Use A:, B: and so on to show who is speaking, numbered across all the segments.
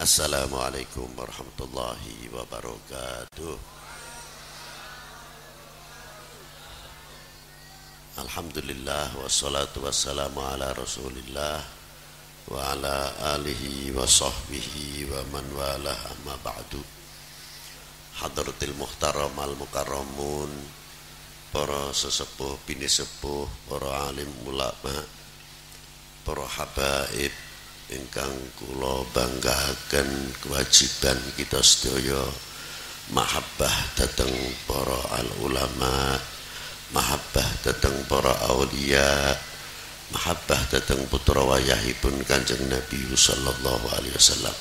A: Assalamualaikum warahmatullahi wabarakatuh. Alhamdulillah wassalatu wassalamu ala rasulillah Wa ala alihi wa sahbihi wa man wala amma ba'du. Hadratil muhtaram al mukarramun Para sesepuh, bini sepuh, para alim ulama Para habaib ingkang kula banggahaken kewajiban kita sedaya mahabbah dateng para al ulama mahabbah dateng para aulia mahabbah dateng putra wayahipun Kanjeng Nabi sallallahu alaihi wasallam.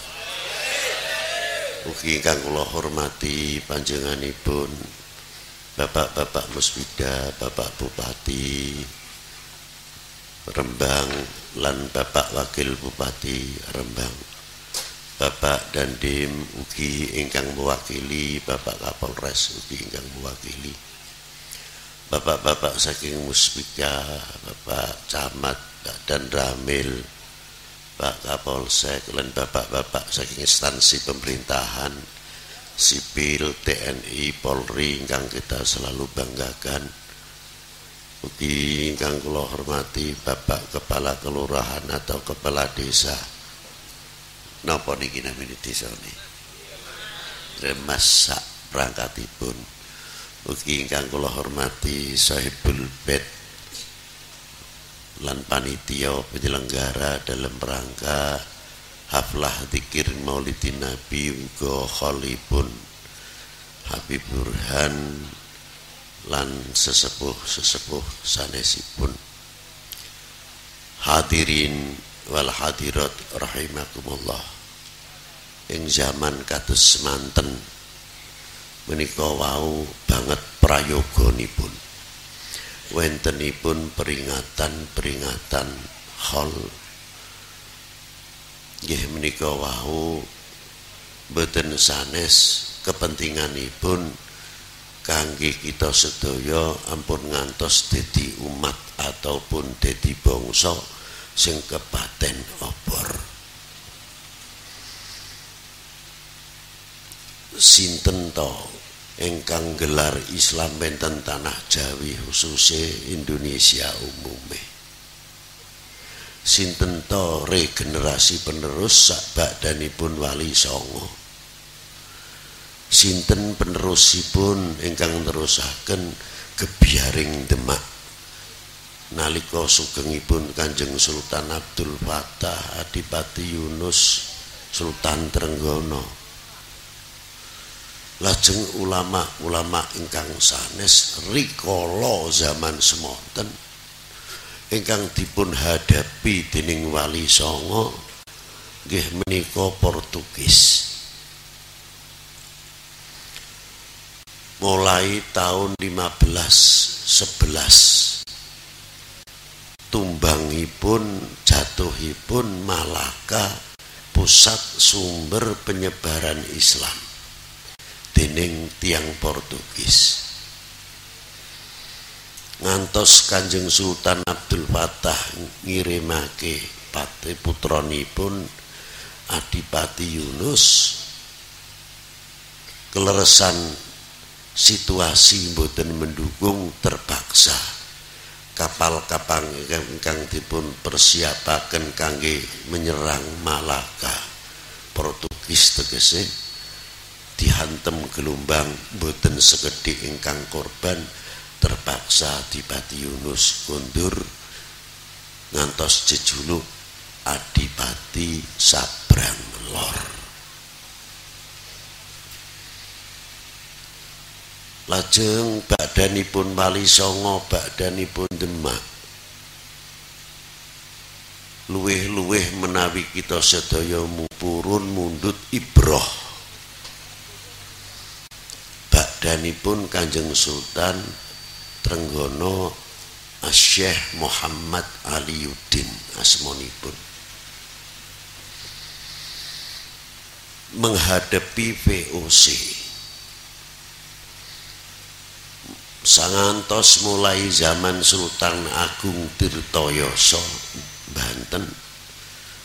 A: Ugi ingkang kula hormati panjenenganipun Bapak-bapak Musbida, Bapak Bupati, Rembang lan Bapak Wakil Bupati Rembang. Bapak dan Dim ugi ingkang mewakili Bapak Kapolres ugi ingkang mewakili. Bapak-bapak saking Muspika Bapak Camat dan Ramil Pak Kapolsek dan bapak-bapak saking instansi pemerintahan sipil TNI Polri ingkang kita selalu banggakan Ugi ingkang kula hormati Bapak Kepala Kelurahan atau Kepala Desa. Napa niki namine desa niki? Remas sak perangkatipun. Ugi ingkang kula hormati Sahibul Bed lan panitia penyelenggara dalam rangka haflah zikir Maulidin Nabi uga khalipun Habib Burhan lan sesepuh-sesepuh sanesipun. Hadirin wal hadirat rahimakumullah. Ing zaman kados semanten menika wau banget prayoganipun wentenipun peringatan-peringatan hal. Nggih menika wau boten sanes kepentinganipun kangge kita sedaya ampun ngantos dadi umat ataupun dadi bangsa sing kepaten obor. Sinten to? Ingkang gelar Islam benten tanah Jawi khususnya Indonesia umume sinten to? Regenerasi penerus sak pun wali songo sinten penerusipun ingkang nerusaken kebiaring demak. Nalika sugengipun Kanjeng Sultan Abdul Fattah Adipati Yunus Sultan Trenggono. Lajeng ulama-ulama ingkang sanes rikala zaman semonten ingkang dipun hadapi dening Wali Songo nggih menika Portugis mulai tahun 1511 tumbangipun jatuhipun Malaka pusat sumber penyebaran Islam. Dening tiang Portugis. Ngantos Kanjeng Sultan Abdul Fattah ngirimake pati putranipun Adipati Yunus keleresan situasi mboten mendukung terpaksa. Kapal-kapal ingkang dipun persiapaken kangge menyerang Malaka. Portugis tegese dihantem gelombang mboten sekedhik ingkang korban terpaksa dipati Yunus kundur ngantos jejuluk Adipati Sabrang Lor lajeng badanipun Wali Songo badanipun Demak. Luweh-luweh menawi kita sedaya mupurun mundut ibroh. Badanipun Kanjeng Sultan Trenggono Asyih Muhammad Aliuddin asmonipun menghadapi VOC sangantos mulai zaman Sultan Agung Tirtoyoso Banten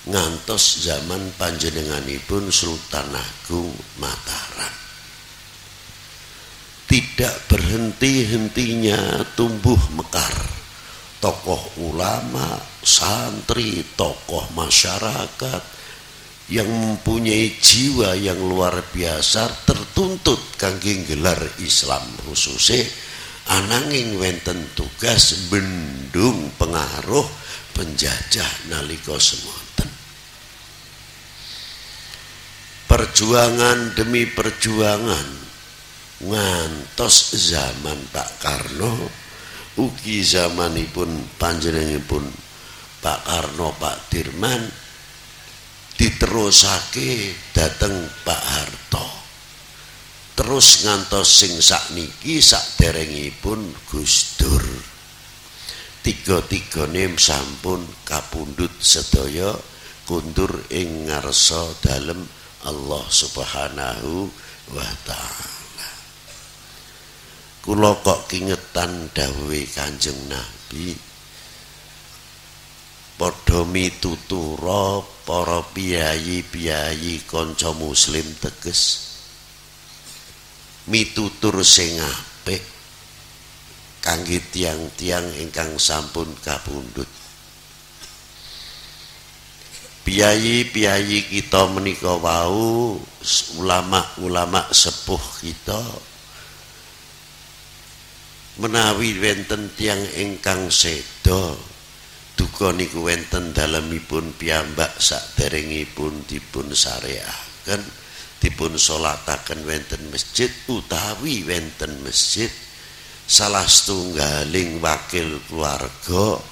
A: ngantos zaman panjenenganipun Sultan Agung Mataram. Tidak berhenti-hentinya tumbuh mekar tokoh ulama, santri, tokoh masyarakat yang mempunyai jiwa yang luar biasa tertuntut kangge gelar Islam khususnya ananging wenten tugas bendung pengaruh penjajah nalika semonten. Perjuangan demi perjuangan ngantos zaman Pak Karno ugi zamanipun panjenenganipun Pak Karno Pak Dirman diterusake dateng Pak Harto terus ngantos sing sakniki derengipun Gus Dur tiga-tigane sampun kapundhut sedaya kundur ing ngarsa dalem Allah Subhanahu wa taala. Kula kok kingetan dawuhe Kanjeng Nabi padha mitutura para piyayi-piyayi kanca muslim teges mitutur sing apik kangge tiang-tiang ingkang sampun kapundhut Piyayi-piyayi kita menika wau ulama-ulama sepuh kita. Menawi wenten tiang ingkang seda duka niku wenten dalemipun piyambak saderengipun dipun sareaken dipun salataken wenten masjid utawi wenten masjid salah setunggaling wakil keluarga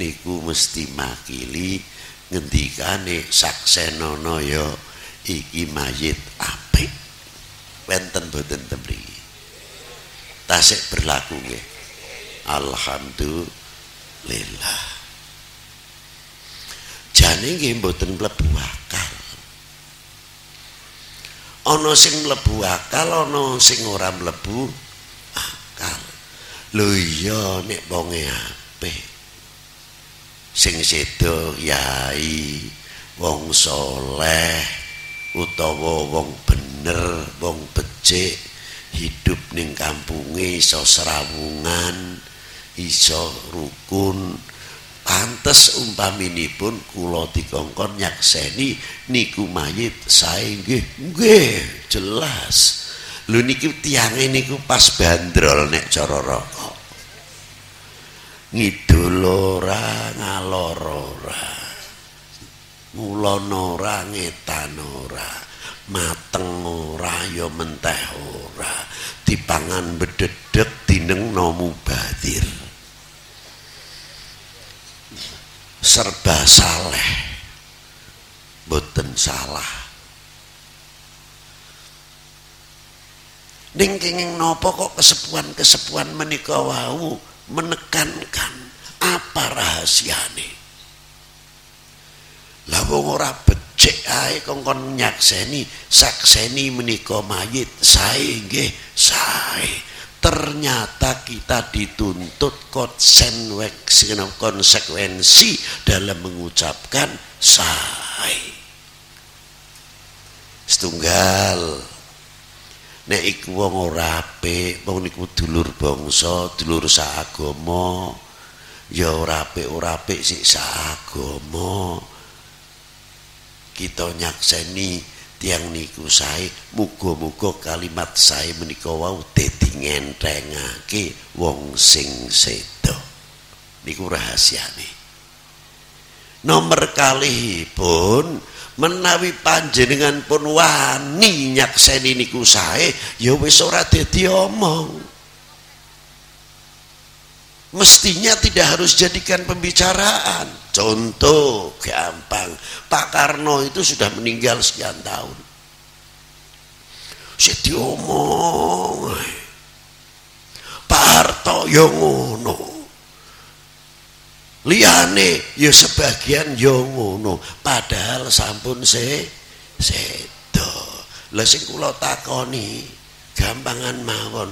A: niku mesti makili ngendikane saksenono ya iki mayit apik. Wenten boten temriki tasik berlaku nggih. Alhamdulillah. Jane nggih mboten mlebu ana sing mlebu akal ana sing ora mlebu akal. Lho iya nek wonge apik. Sing sedo yai wong soleh utawa wong bener wong becik hidup ning kampunge iso serawungan iso rukun pantes umpaminipun kula dikongkon nyakseni niku mayit sae nggih nggih jelas. Lho niki tiange niku pas bandrol nek cara rokok. Ngidul ora ngalor ora. Ngulon ora ngetan ora. Mateng ora ya menteh ora. Dipangan bededek dineng nomu badir serba saleh. Boten salah. Ning kenging napa kok kesepuan-kesepuan menika wau menekankan apa rahasiane? Lah wong ora becik ae kongkon nyakseni sakseni menika mayit sae nggih sae ternyata kita dituntut konsekuensi dalam mengucapkan sae setunggal. Nek iku wong ora apik wong niku dulur bangsa dulur saagama ya ora apik ora apik sik saagama. Kita nyakseni tiang niku sae muga-muga kalimat sae menika wau dadi wong sing sedo. Niku rahasiane. Nomor kali pun menawi panjenengan pun wani nyakseni niku sae ya wis ora dadi omong. Mestinya tidak harus jadikan pembicaraan contoh gampang. Pak Karno itu sudah meninggal sekian tahun. Saya diomong. Pak Harto yang ngono. Liyane ya sebagian ya ngono. Padahal sampun se sedo. Lha sing kula takoni gampangan mawon.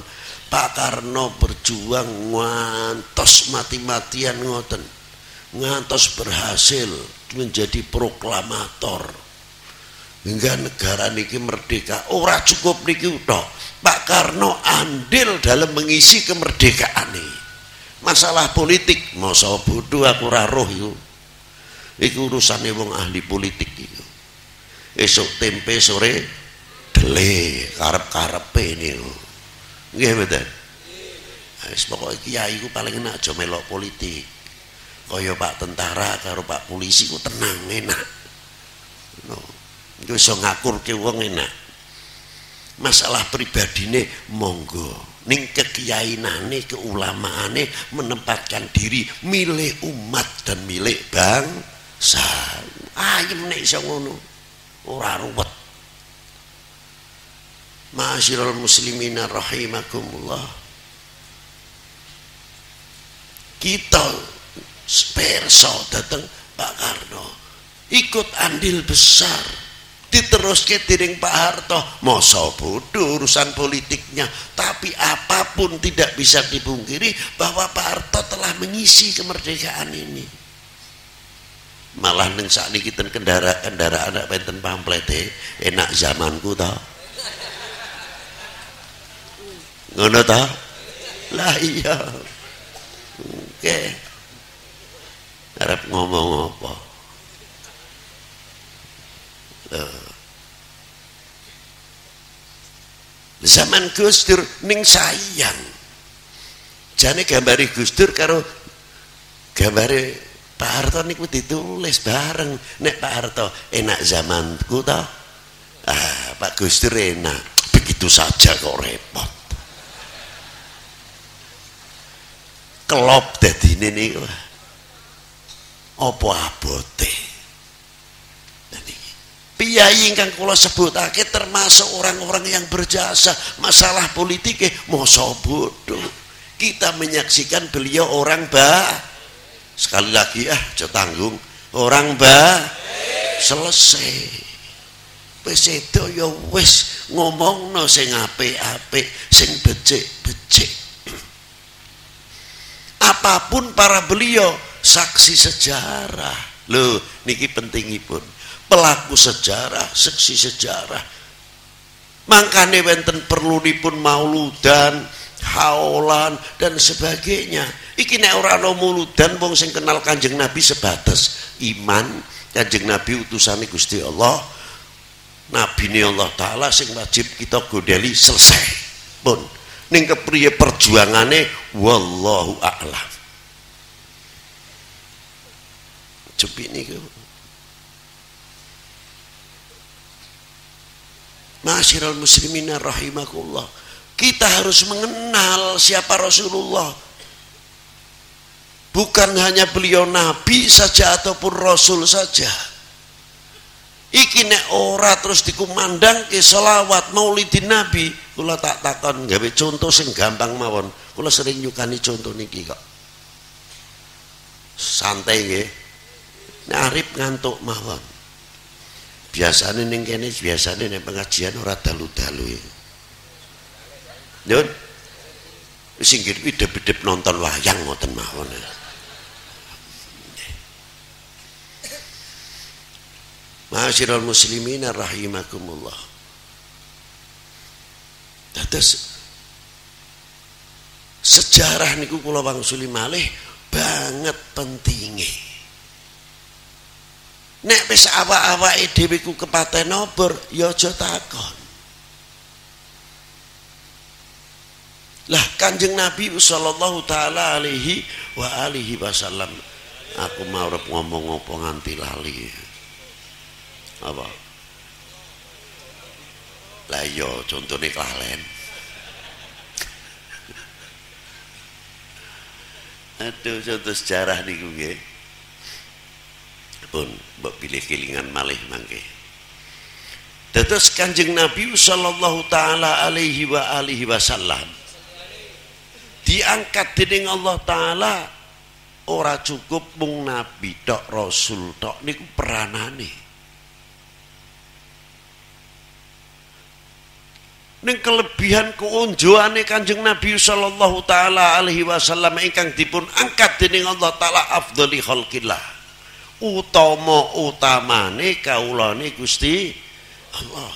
A: Pak Karno berjuang ngantos mati-matian ngoten ngantos berhasil menjadi proklamator. Hingga negara niki merdeka. Ora cukup niki udah Pak Karno andil dalam mengisi kemerdekaan ini masalah politik masa bodoh aku raroh itu itu urusannya wong ahli politik itu esok tempe sore dele karep ini nggih betul wis pokoke kiai ku paling enak aja melok politik kaya Pak tentara karo Pak polisi ku tenang enak. No. Iku iso ngakurke wong enak. Masalah pribadine monggo. Ning kekiyainane keulamaane menempatkan diri milik umat dan milik bangsa. Ayem nek iso ngono. Ora ruwet. Ma'asyiral muslimin rahimakumullah. Kita perso datang Pak Karno. Ikut andil besar. Diteruske dening Pak Harto. Masa bodoh urusan politiknya. Tapi apa pun tidak bisa dipungkiri bahwa Pak Harto telah mengisi kemerdekaan ini. Malah neng saat ini kita kendaraan kendaraan anak penten pamplete enak zamanku tau ngono ta? Lah iya. Oke arep ngomong apa? Zaman Gus Dur ning sayang. Jane gambari Gus Dur karo gambare Pak Harto niku ditulis bareng. Nek Pak Harto enak zamanku ta? Ah Pak Gus Dur enak. Begitu saja kok repot. Kelop dadine niku apa abote? Piyai ingkang kula sebutake termasuk orang-orang yang berjasa. Masalah politik masa bodoh. Kita menyaksikan beliau orang ba. Sekali lagi ah tanggung. Orang ba. Selesai. Wis itu ya wis ngomongno sing apik-apik sing becik-becik. Apa pun para beliau saksi sejarah. Loh niki pentingipun. Pelaku sejarah saksi sejarah. Makanya wenten perlu dipun mauludan haulan dan sebagainya. Iki nek ora ana mauludan wong sing kenal Kanjeng Nabi sebatas iman. Kanjeng Nabi utusane Gusti Allah. Nabi ini Allah Ta'ala sing wajib kita godeli selesai. Pun ning kepriye perjuangane wallahu a'lam cepik niku Masyiral muslimin rahimakumullah. Kita harus mengenal siapa Rasulullah. Bukan hanya beliau nabi saja ataupun rasul saja. Iki nek ora terus dikumandang ke selawat maulidin nabi kula tak takon gawe contoh sing gampang mawon. Kula sering nyukani contoh niki kok. Santai nggih narip ngantuk mawon biasanya ning kene biasanya ning pengajian ora dalu-dalu Nyun singgir idep-idep nonton wayang ngoten mawon Ma'asyiral muslimin rahimakumullah. Dados sejarah niku kula wangsuli malih banget pentingnya. Nek wis awak-awake dhewe ku kepaten obor ya aja takon. Lah Kanjeng Nabi sallallahu taala alaihi wa alihi wasallam aku mau ngomong apa nganti lali. Apa? Lah iya contohnya kelalen aduh contoh sejarah nih gue pun mbok pilih kilingan malih mangke. Dados Kanjeng Nabi sallallahu taala alaihi wa alihi wasallam diangkat dening Allah taala ora cukup mung nabi tok rasul tok niku peranane. Ning kelebihan keunjuane Kanjeng Nabi sallallahu taala alaihi wasallam ingkang dipun angkat dening Allah taala afdhali utama utamane kaulane Gusti Allah.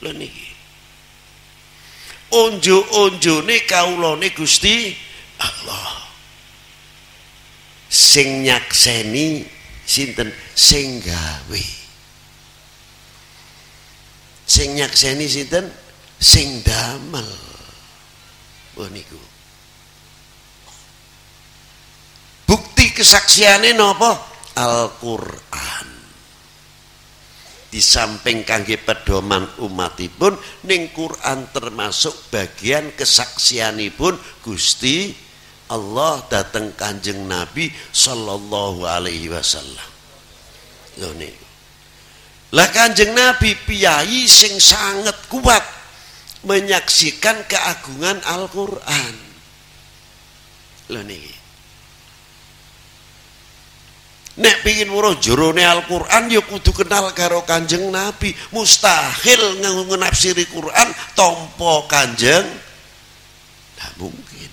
A: Lho niki. Unjuk-unjune kaulane Gusti Allah. Sing nyakseni sinten? Sing gawe. Sing nyakseni sinten? Sing damel. Niku bukti kesaksiane napa Al-Qur'an. Di samping kangge pedoman umatipun ning Quran termasuk bagian kesaksianipun Gusti Allah datang kanjeng Nabi Sallallahu Alaihi Wasallam. Loh nih lah kanjeng Nabi piyai sing sangat kuat menyaksikan keagungan Al-Quran. Loh nih Nek pingin weruh jerone Al-Qur'an ya kudu kenal karo Kanjeng Nabi. Mustahil nafsiri Quran tompo Kanjeng. Tidak mungkin.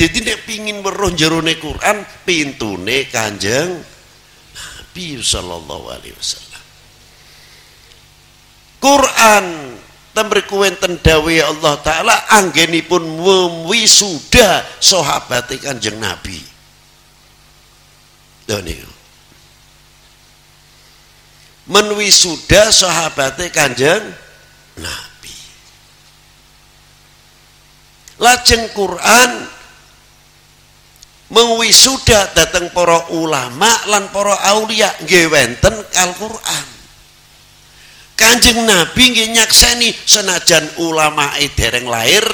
A: Jadi nek pingin weruh jerone Quran pintune Kanjeng Nabi sallallahu alaihi wasallam. Quran temriku wenten dawuh Allah taala anggenipun wisuda sahabat Kanjeng Nabi. Lho niku. Menwisuda sahabate Kanjeng Nabi. Lajeng Quran mengwisuda dateng para ulama lan para aulia nggih Al-Qur'an. Kanjeng Nabi nggih nyakseni senajan ulama dereng lahir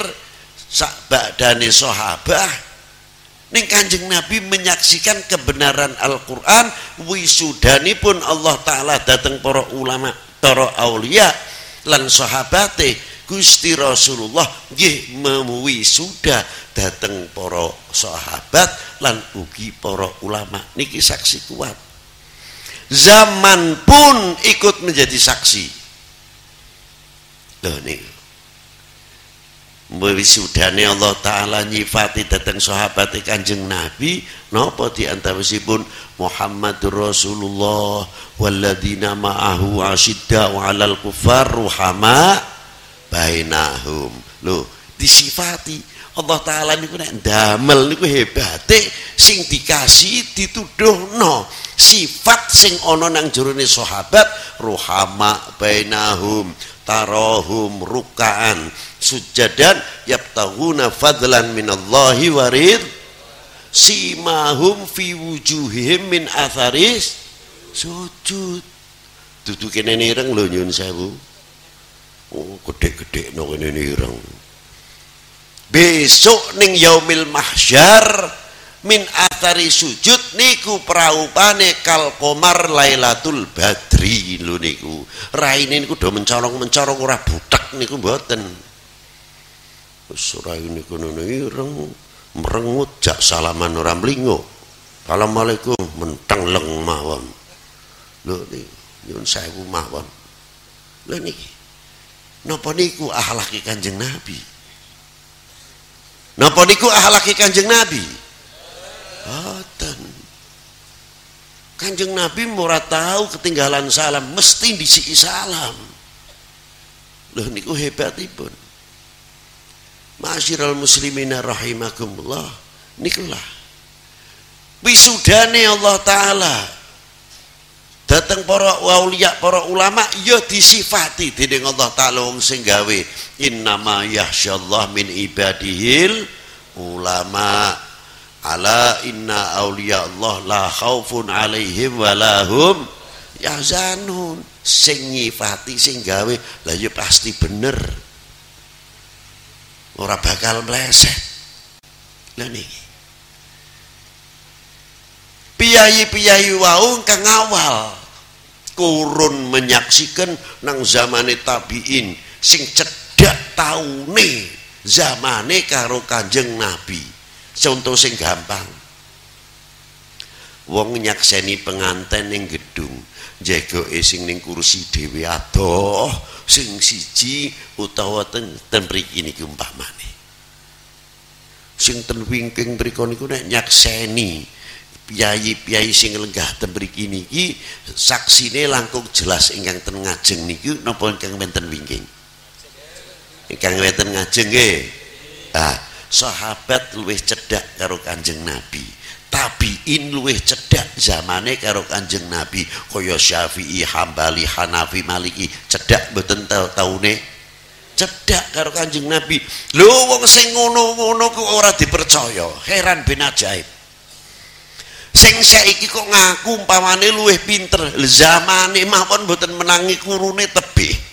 A: sak badane sahabat Ning Kanjeng Nabi menyaksikan kebenaran Al-Qur'an wisudani pun Allah taala datang para ulama, para aulia lan sahabate Gusti Rasulullah nggih mewisuda dateng para sahabat lan ugi para ulama. Niki saksi kuat. Zaman pun ikut menjadi saksi. Loh nih wisudane Allah taala nyifati datang sahabat Kanjeng Nabi. Napa di antawisipun Muhammadur Rasulullah walladzina ma'ahu asyidda 'alal kufar ruhama bainahum. Lho disifati. Allah taala niku nek ndamel niku hebate sing dikasih dituduhno sifat sing ana nang jerone sahabat ruhama bainahum tarahum rukaan sujadan yabtaguna fadlan minallahi warid simahum fi wujuhihim min atharis sujud. Dudu kene nireng lho nyun sewu. Oh gede-gede no kene nireng. Besok ning yaumil mahsyar min athari sujud niku praupane kal komar lailatul badri lho niku. Raine niku do mencorong-mencorong ora butek niku mboten wis raine kono ireng merengut jak salaman ora mlingo Assalamualaikum menteng leng mawon lho niku nyun sewu mawon lho niki napa niku ahlake Kanjeng Nabi napa niku ahlake Kanjeng Nabi Boten. Kanjeng Nabi murah tahu ketinggalan salam, mesti disiki salam. Loh niku hebatipun. Masyiral muslimina rahimakumullah. Nikulah. Wisudane Allah Ta'ala. Datang para waulia para ulama ya disifati dening Allah taala wong sing gawe. Innama yahsyallah min ibadihil ulama. Ala inna awliya Allah la khaufun alaihim walahum yahzanun. Sing nyifati sing gawe lah ya pasti bener ora bakal meleset lha niki. Piyayi-piyayi wau kang awal kurun menyaksikan nang zamane tabiin sing cedak taune zamane karo kanjeng nabi. Contoh sing gampang. Wong nyakseni penganten ning gedung jagoke sing ning kursi dhewe adoh sing siji utawa ten ten mriki niki umpamane. Sing ten wingking mriku niku nek nyakseni piyayi-piyayi sing lenggah ten mriki niki saksine langkung jelas ingkang ten ngajeng niku napa ingkang wonten wingking? Ingkang wonten ngajeng nggih ah sahabat luwih cedhak karo Kanjeng Nabi tabiin luwih cedhak zamane karo Kanjeng Nabi kaya Syafi'i, Hambali, Hanafi, Maliki. Cedhak mboten taune? Cedhak karo Kanjeng Nabi. Lho wong sing ngono-ngono kok ora dipercaya. Heran bin ajaib. Sing saiki kok ngaku umpamane luwih pinter. Zamane mawon mboten menangi kurune tebih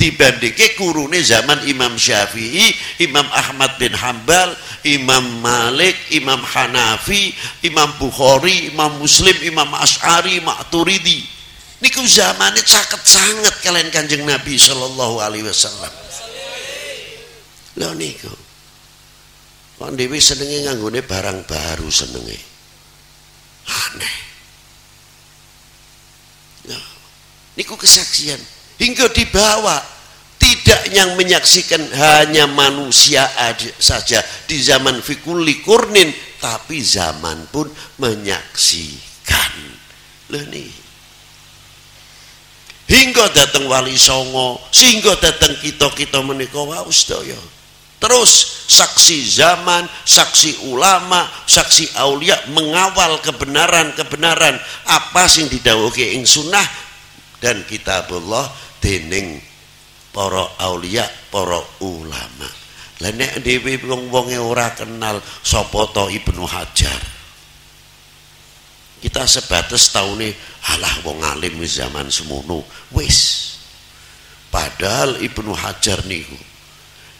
A: dibandingke kurune zaman Imam Syafi'i, Imam Ahmad bin Hambal, Imam Malik, Imam Hanafi, Imam Bukhari, Imam Muslim, Imam Ash'ari, Ma'turidi. Niku zamannya caket sangat kalian kanjeng Nabi Shallallahu Alaihi Wasallam. Lo niku. Wong Dewi senenge nganggone barang baru senenge. Aneh. Nah, niku kesaksian hingga dibawa. Tidak yang menyaksikan hanya manusia saja. Di zaman fikuli kurnin tapi zaman pun menyaksikan. Loh nih hingga datang wali songo sehingga datang kita-kita menikah wow terus saksi zaman saksi ulama saksi aulia mengawal kebenaran-kebenaran apa sing didawuhi ing sunnah dan kitabullah dening para aulia, para ulama. Lah nek dhewe wong-wonge ora kenal sapa to Ibnu Hajar. Kita sebatas taune alah wong alim zaman semono. Wis. Padahal Ibnu Hajar niku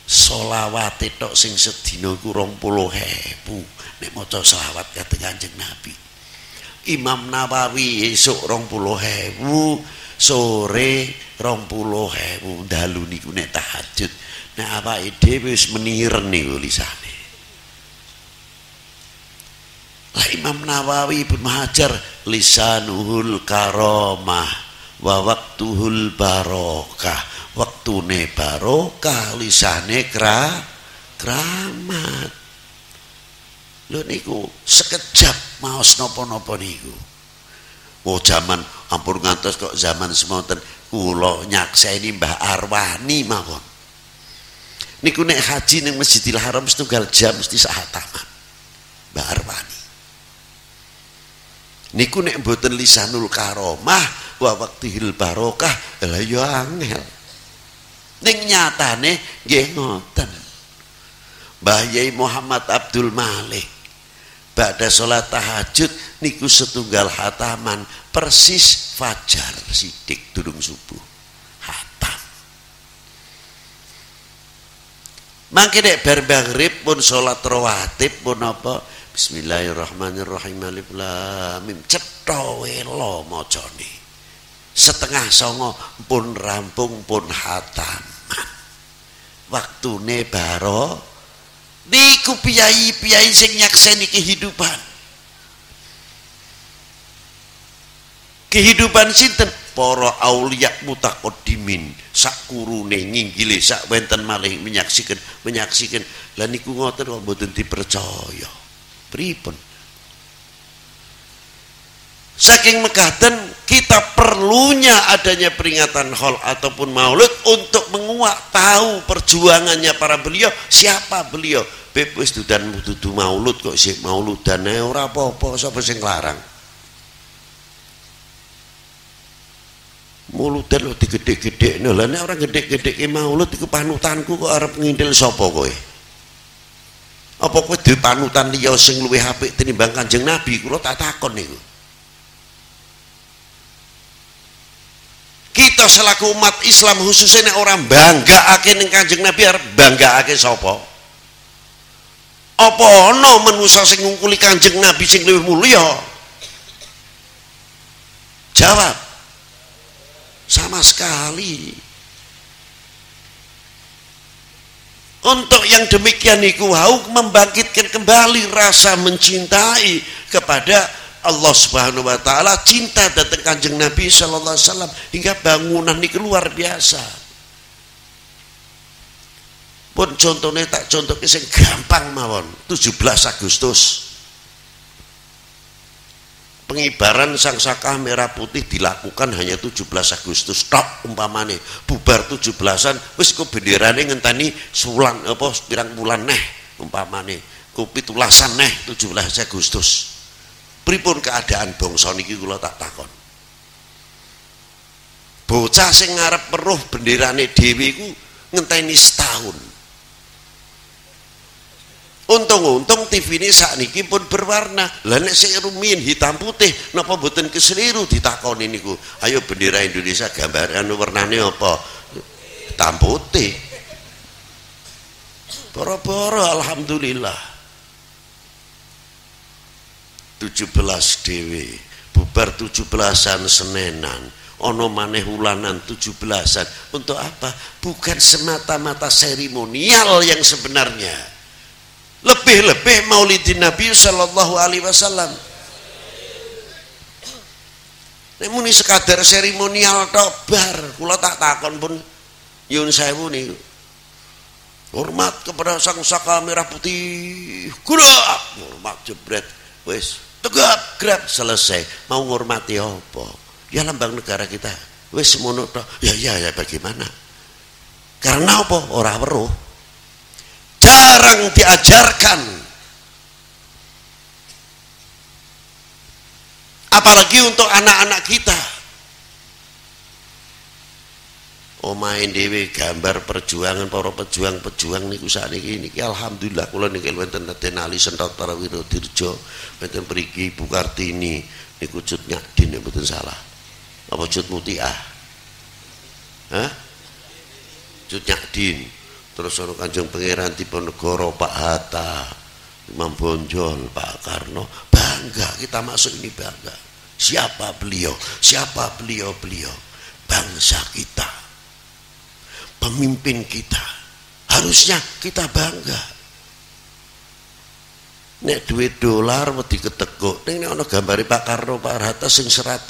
A: solawate tok sing sedina iku 20.000 nek maca selawat kate Kanjeng Nabi. Imam Nawawi esuk 20.000 sore rong puluh hewu dalu niku nek tahajud. Nek awake dhewe wis meniren niku lisane. Lah Imam Nawawi Ibnu Hajar lisanuhul karomah wa waktuhul barokah. Waktune barokah lisane kra keramat. Lho niku sekejap maos napa-napa niku. Oh zaman ampun ngantos kok zaman semonten. Kula nyakseni Mbah Arwani mawon. Niku nek haji ning Masjidil Haram setunggal jam mesti sahataman Mbah Arwani. Niku nek mboten lisanul karomah wa waktihil barokah lha ya angel. Ning nyatane nggih ngoten. Mbah Yai Muhammad Abdul Malik Ba'da sholat tahajud niku setunggal hataman persis fajar sidik durung subuh. Hatam. Mangke nek bar pun salat rawatib pun apa? Bismillahirrahmanirrahim alif lam mim. Cetha wela macane setengah songo pun rampung pun hataman. Waktune baro niku piyai-piyai sing nyakseni kehidupan. Kehidupan sinten? Para aulia mutaqaddimin sak kurune nginggile sak wenten malih menyaksikan menyaksikan. Lah niku ngoten kok mboten dipercaya? Pripun? Saking mekaten kita perlunya adanya peringatan hol ataupun maulud untuk menguak tahu perjuangannya para beliau. Siapa beliau bebas dan dudu maulud kok sih maulud dan ora apa-apa sapa sing larang? Muludan lo digede-gede lah nek orang gede-gede ke maulud iku panutanku kok arep ngintil sapa kowe? Apa kowe duwe panutan liya sing luwih apik tinimbang Kanjeng Nabi? Kula tak takon niku. Kita selaku umat Islam khususnya orang banggaake ning Kanjeng Nabi arep banggaake sapa apa ana manusa sing ngungkuli Kanjeng Nabi sing luwih mulya jawab. Sama sekali. Untuk yang demikian niku wau membangkitkan kembali rasa mencintai kepada Allah Subhanahu wa taala. Cinta datang Kanjeng Nabi sallallahu alaihi wasallam hingga bangunan ini luar biasa pun contohnya tak contoh sing gampang mawon 17 Agustus. Pengibaran sang saka merah putih dilakukan hanya 17 Agustus tok umpamane. Bubar 17-an wis kok benderane ngenteni sulan apa pirang bulan neh umpamane. Kopi tulasan neh 17 Agustus. Pripun keadaan bangsa niki kula tak takon. Bocah sing ngarep peruh benderane dhewe iku ngenteni setahun untung-untung TV ini saat ini pun berwarna. Lah nek sing rumiyin hitam putih napa mboten keseliru ditakoni niku? Ayo bendera Indonesia gambaran warnane apa? Hitam putih. Boro-boro alhamdulillah. 17 dewe bubar 17-an senenan. Ono maneh ulanan 17-an untuk apa? Bukan semata-mata seremonial yang sebenarnya lebih-lebih maulidin Nabi Sallallahu Alaihi Wasallam. Ini sekadar seremonial tok bar kula tak takon pun yun sewu nih hormat kepada sang saka merah putih. Gerak hormat jebret. Wis tegap gerak selesai. Mau ngormati apa? Ya lambang negara kita. Wis semono tok. Ya ya ya bagaimana? Karena apa? Ora weruh jarang diajarkan. Apalagi untuk anak-anak kita. Oh main dewi gambar perjuangan para pejuang-pejuang niku sakniki niki alhamdulillah kula niki wonten Raden Ali Sentara Wirodirjo wonten mriki Bu Kartini niku cut nyadin mboten salah. Apa cut mutiah? Hah? cut nyadin terus ono Kanjeng Pangeran Diponegoro Pak Hatta Imam Bonjol Pak Karno. Bangga kita masuk ini bangga. Siapa beliau? Siapa beliau beliau bangsa kita. Pemimpin kita. Harusnya kita bangga. Nek duit dolar wedi keteguk. Ning nek ana Pak Karno Pak Hatta sing 100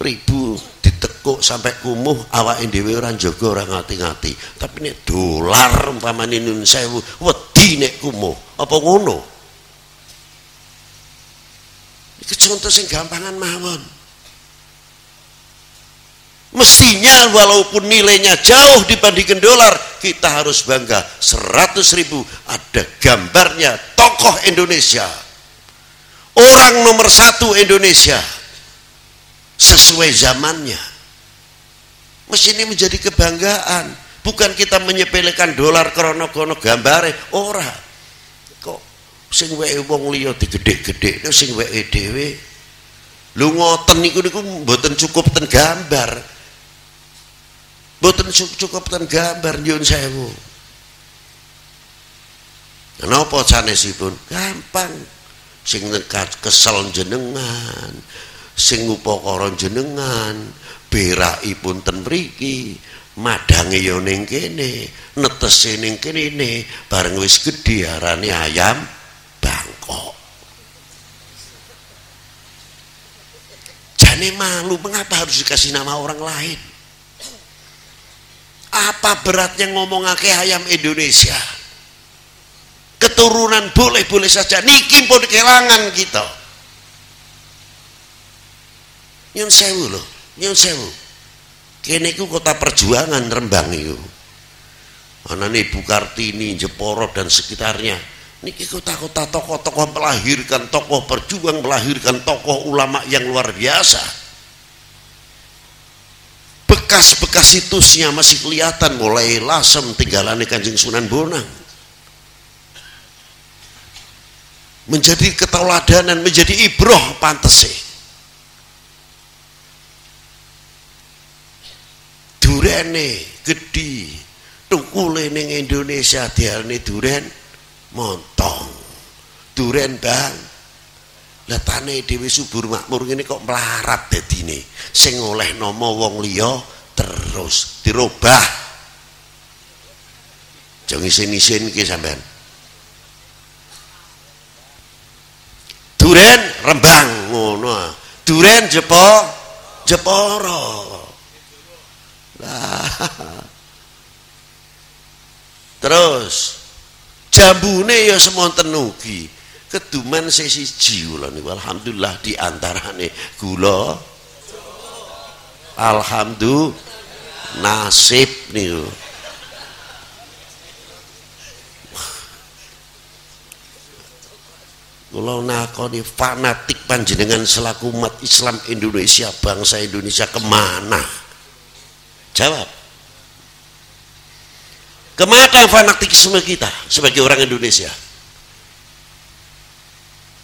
A: ribu sampai kumuh awak dhewe ora jaga ora ngati-ngati. Tapi nek dolar umpamane nun sewu wedi nek kumuh. Apa ngono? Iki contoh sing gampangan mawon. Mestinya walaupun nilainya jauh dibandingkan dolar kita harus bangga. 100 ribu ada gambarnya tokoh Indonesia. Orang nomor satu Indonesia sesuai zamannya. Mesti ini menjadi kebanggaan. Bukan kita menyepelekan dolar krono krono gambare, ora. Kok sing wae wong liya digedhe-gedhe sing wae dhewe. Lu ngoten niku niku mboten cukup ten gambar. Mboten cukup ten gambar nyuwun sewu. Napa sanesipun? Gampang. Sing kesel jenengan, sing upakara jenengan berakipun ten mriki? Madange ya ning kene netese ning kene bareng wis gedhe arane ayam bangkok. Jane malu mengapa harus dikasih nama orang lain? Apa beratnya ngomongake ayam Indonesia? Keturunan boleh-boleh saja niki pun kelangan kita. Nyun sewu loh nyun sewu kene iku kota perjuangan Rembang itu nih Ibu Kartini Jeporo dan sekitarnya. Niki kota-kota tokoh-tokoh melahirkan tokoh perjuang melahirkan tokoh ulama yang luar biasa. Bekas-bekas situsnya masih kelihatan mulai lasem tinggalannya kanjeng Sunan Bonang. Menjadi ketauladanan menjadi ibroh pantas durene gedhi. Tukule ning Indonesia diarani duren montong. Duren bang. Letane dhewe subur makmur ngene kok melarat dadine. Sing oleh nama wong liya terus dirubah. Jeng isin-isin ki sampean. Duren rembang ngono. Duren jepo jeporo lah. Terus jambune ya semonten ugi. Keduman sesi jiwa niku alhamdulillah diantarane gula. Alhamdulillah nasib niku. Kalau nakoni fanatik panjenengan selaku umat Islam Indonesia, bangsa Indonesia ke mana? Jawab. Ke mana fanatikisme kita sebagai orang Indonesia?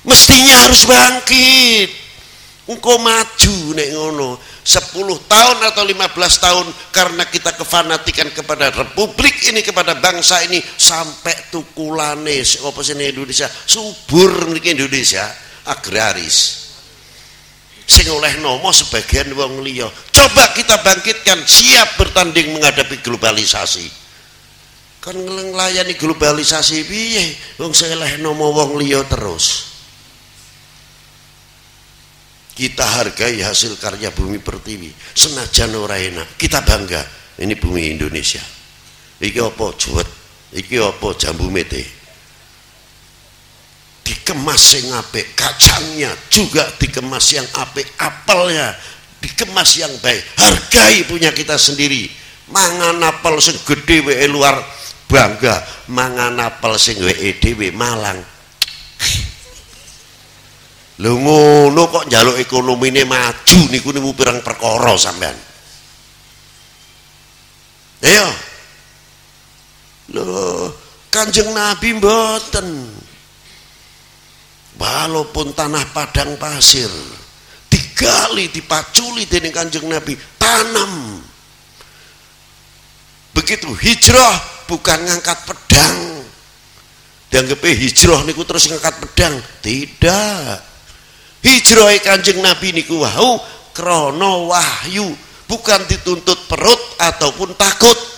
A: Mestinya harus bangkit. Engkau maju nek ngono. 10 tahun atau 15 tahun karena kita kefanatikan kepada republik ini kepada bangsa ini sampai tukulane apa sini Indonesia subur nih Indonesia agraris sing oleh nomo sebagian wong liya. Coba kita bangkitkan siap bertanding menghadapi globalisasi. Kan ngelayani globalisasi piye? Wong sing oleh nomo wong liya terus. Kita hargai hasil karya bumi pertiwi. Senajan ora enak kita bangga. Ini bumi Indonesia. Iki apa juwet iki apa jambu mete dikemas yang apik kacangnya juga dikemas yang apik apelnya dikemas yang baik. Hargai punya kita sendiri. Mangan apel sing gede wae luar bangga. Mangan apel sing wae dhewe malang. Lho ngono kok njaluk ekonomine maju niku niku pirang perkara sampean. Ayo. Lho kanjeng nabi mboten walaupun tanah padang pasir digali dipaculi dening kanjeng nabi tanam. Begitu hijrah bukan ngangkat pedang. Dianggap hijrah niku terus ngangkat pedang. Tidak. Hijrah kanjeng Nabi niku wau krono wahyu bukan dituntut perut ataupun takut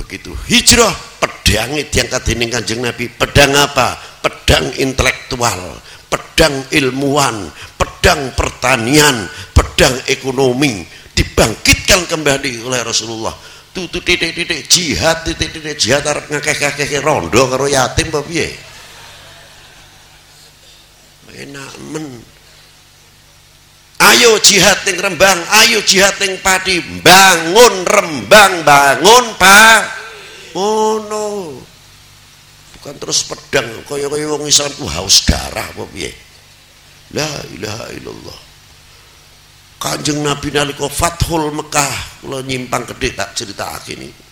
A: begitu hijrah pedang diangkat ini kanjeng Nabi. Pedang apa? Pedang intelektual pedang ilmuwan pedang pertanian pedang ekonomi. Dibangkitkan kembali oleh Rasulullah. Tuh titik titik jihad titik titik jihad arep ngakeh ngakeh rondo karo yatim piye? Enak men ayo jihad yang rembang ayo jihad yang padi. Bangun rembang bangun pak. Oh no bukan terus pedang kaya kaya wong Islam. Ku haus darah apa piye? La ilaha illallah. Kanjeng Nabi nalika Fathul Mekah kula nyimpang gede tak cerita ini.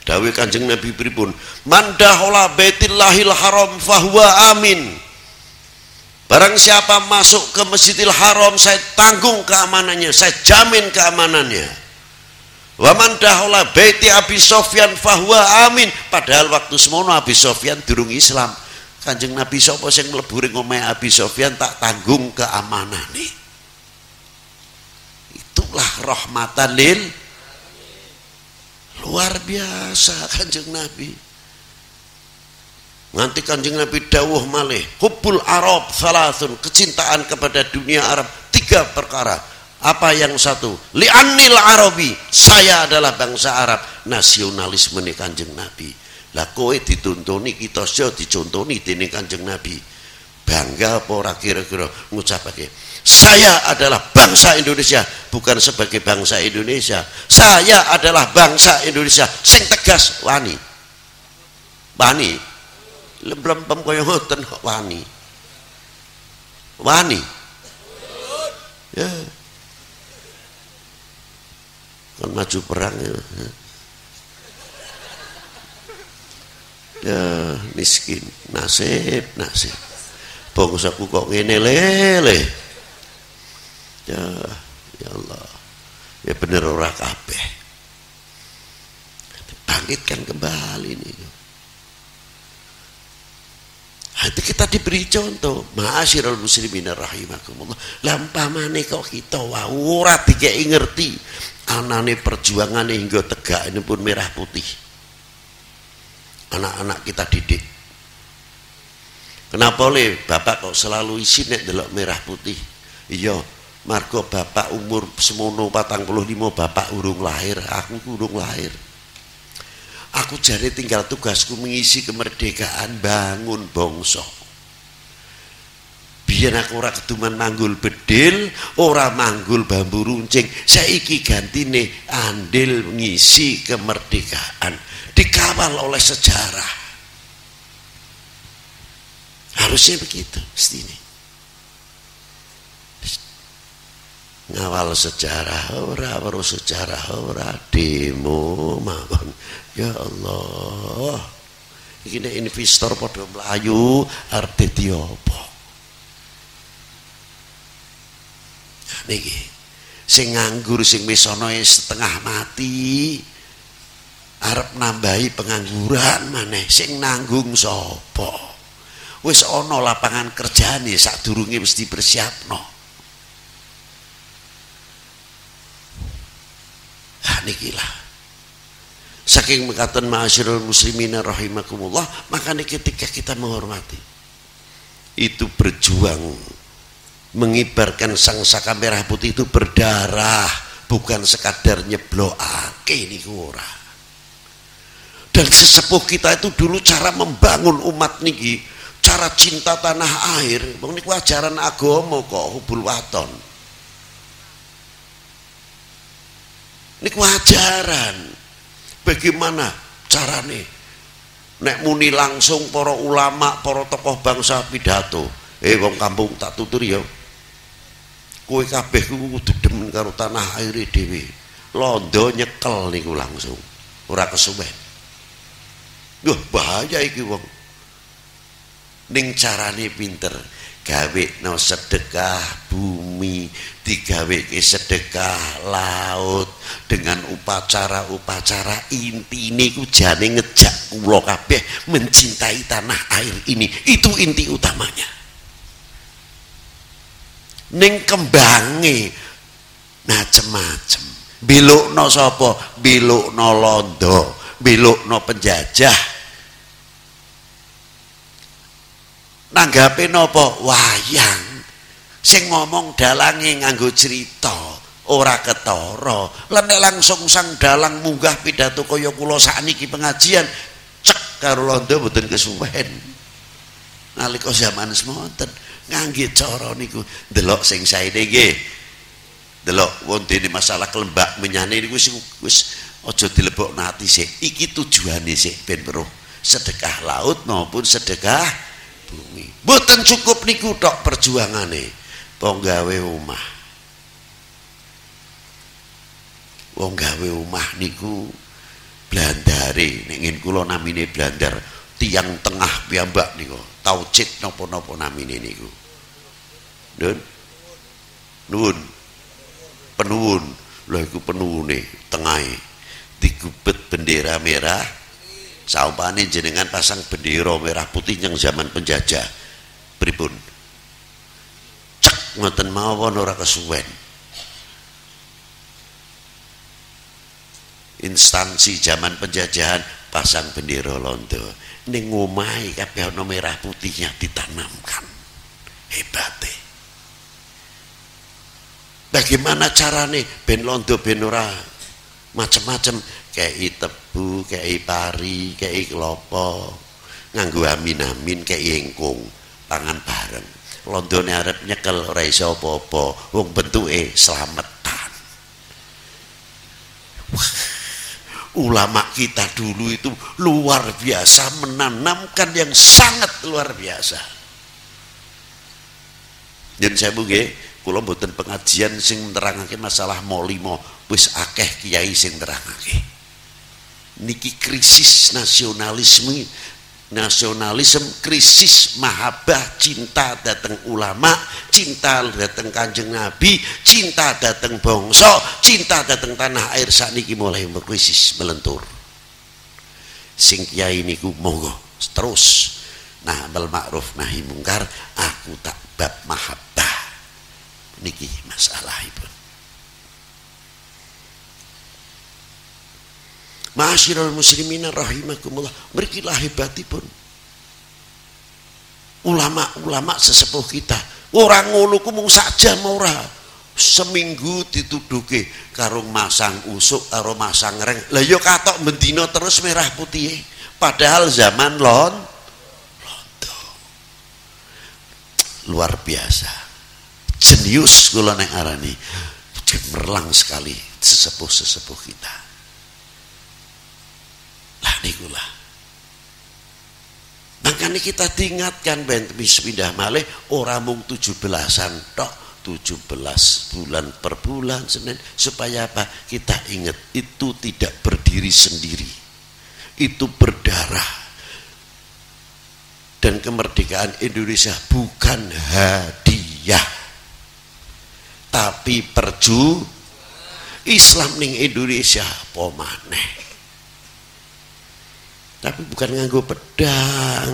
A: Dawe kanjeng Nabi pripun? Mandahola baitillahil haram fahuwa amin Barang siapa masuk ke Masjidil Haram, saya tanggung keamanannya, saya jamin keamanannya. Waman dahola baiti Abi Sofyan fahuwa amin. Padahal waktu semono Abi Sofyan durung Islam. Kanjeng Nabi sapa sing mlebu ring Abi Sofyan tak tanggung keamanane. Itulah rahmatan lil luar biasa Kanjeng Nabi nganti kanjeng Nabi dawuh malih hubbul Arab salasun kecintaan kepada dunia Arab tiga perkara. Apa yang satu? Li'annil arabi saya adalah bangsa Arab. Nasionalisme nih kanjeng Nabi. Lah kowe dituntuni kita sih dicontoni ini kanjeng Nabi. Bangga apa ora kira-kira? Ngucapake saya adalah bangsa Indonesia bukan sebagai bangsa Indonesia. Saya adalah bangsa Indonesia. Sing tegas wani. Wani lempem kaya ngoten wani. Wani? Ya. Kan maju perang ya. Ya miskin. Nasib nasib. Bangsaku kok ngene lele ya ya Allah. Ya bener ora kabeh. Bangkitkan kembali nih Nanti kita diberi contoh. Ma'asyiral muslimin rahimakumullah. Lampamane kok kita wah ora dikeki ngerti. Anane perjuangan hingga tegak ini pun merah putih. Anak-anak kita didik. Kenapa oleh bapak kok selalu isi nek delok merah putih? Iya, margo bapak umur semono patang puluh lima bapak urung lahir aku urung lahir aku jari tinggal tugasku mengisi kemerdekaan bangun bongso biar aku ora keduman manggul bedil ora manggul bambu runcing. Saiki gantine andil mengisi kemerdekaan. Dikawal oleh sejarah. Harusnya begitu mesti ngawal sejarah ora baru sejarah ora demo mawon ya Allah. Ini investor pada melayu arep dadi apa? Niki sing nganggur sing wis setengah mati arep nambahi pengangguran maneh. Sing nanggung sapa? Wis ana lapangan kerjane sadurunge wis dipersiapno. Ah nikilah. Saking mengatakan ma'asyirul muslimin rahimakumullah, makanya ketika kita menghormati itu berjuang mengibarkan sang saka merah putih itu berdarah bukan sekadar nyeblokake ini ora dan sesepuh kita itu dulu cara membangun umat niki cara cinta tanah air niku ajaran agama kok hubul waton Ini kewajaran. Bagaimana carane? Nek muni langsung para ulama, para tokoh bangsa pidato. Eh wong kampung tak tutur ya. Kowe kabeh kudu demen karo tanah air dhewe. Londo nyekel niku langsung. Ora kesuwen. Duh bahaya iki wong. Ning carane pinter gawe no sedekah bumi digawe sedekah laut dengan upacara-upacara inti ini ku jane ngejak kula kabeh mencintai tanah air ini. Itu inti utamanya. Ning kembange macem-macem. Belokno sapa? Belokno londo belokno penjajah nanggape napa wayang sing ngomong dalange nganggo cerita ora ketara. Lan langsung sang dalang munggah pidato kaya kula sakniki pengajian cek karo londo mboten kesuwen. Nalika zaman semonten ngangge cara niku. Delok sing saene nggih. Delok wontene masalah kelembak menyane niku wis wis aja dilebokno ati sik. Iki tujuane sik ben weruh sedekah laut maupun sedekah bumi. Boten cukup niku tok perjuangane. Gawe omah. Wong gawe omah niku blandare nek ngin kula namine blandar tiang tengah piyambak niku. Taucit napa-napa namine niku. Nun. Nun. Penuwun. Lha iku penuwune tengahe digubet bendera merah Saumpane jenengan pasang bendera merah putih yang zaman penjajah. Pripun? Cek ngoten mawon ora kesuwen. Instansi zaman penjajahan pasang bendera londo. Ning omahe kabeh ana merah putihnya ditanamkan. Hebate. Bagaimana carane ben londo ben ora macam-macam kei tebu, kei pari, kei kelopo, nganggo amin-amin, kei engkung, tangan bareng. Londone arep nyekel ora iso apa-apa, wong bentuke slametan. ulama kita dulu itu luar biasa menanamkan yang sangat luar biasa. Dan saya buge, kula mboten pengajian sing nerangake masalah molimo, wis akeh kiai sing nerangake niki krisis nasionalisme nasionalisme krisis mahabbah cinta datang ulama cinta datang kanjeng nabi cinta datang bongso cinta datang tanah air saat niki mulai berkrisis melentur. Sing kiai niku monggo terus. Nah bal ma'ruf nahi mungkar aku tak bab mahabbah. Niki masalah ibu Ma'asyiral muslimin rahimakumullah. Merikilah hebatipun. Ulama-ulama sesepuh kita. Orang ngono ku mung saja seminggu dituduhke karo masang usuk karo masang reng lah ya katok bendino terus merah putih padahal zaman lon londo. Luar biasa. Jenius kula nek arani merlang sekali sesepuh-sesepuh kita nikulah. Makanya kita diingatkan ben pindah malih ora mung tujuh belasan tok 17 bulan per bulan Senin supaya apa? Kita ingat itu tidak berdiri sendiri. Itu berdarah. Dan kemerdekaan Indonesia bukan hadiah. Tapi perju Islam ning Indonesia pomane tapi bukan nganggo pedang.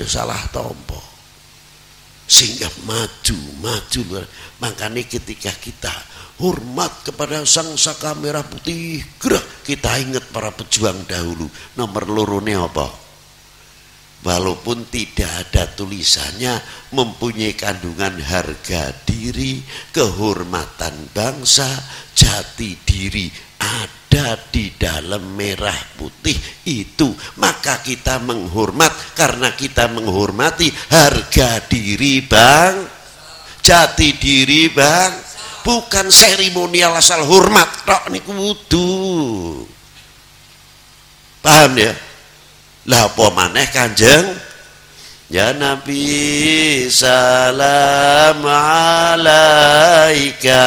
A: Salah tompo. Sehingga maju maju. Makanya ketika kita hormat kepada sang saka merah putih gerak kita ingat para pejuang dahulu. Nomor lorone apa? Walaupun tidak ada tulisannya mempunyai kandungan harga diri kehormatan bangsa jati diri ada di dalam merah putih itu. Maka kita menghormat karena kita menghormati harga diri bang. Jati diri bang. Bukan seremonial asal hormat tok niku wudu. Paham ya? Lah apa maneh kanjeng? Ya Nabi salam alaika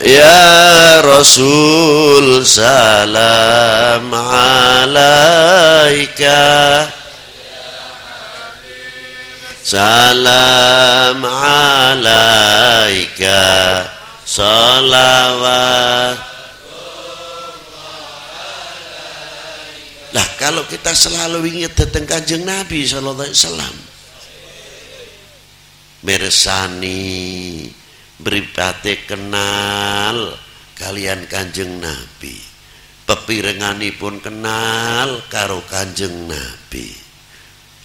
A: Ya Rasul salam alaika. Salam alaika. Salawat. Lah kalau kita selalu ingat tentang kanjeng Nabi Sallallahu Alaihi Bersani beripate kenal kalian kanjeng Nabi. Pepirengani pun kenal karo kanjeng Nabi.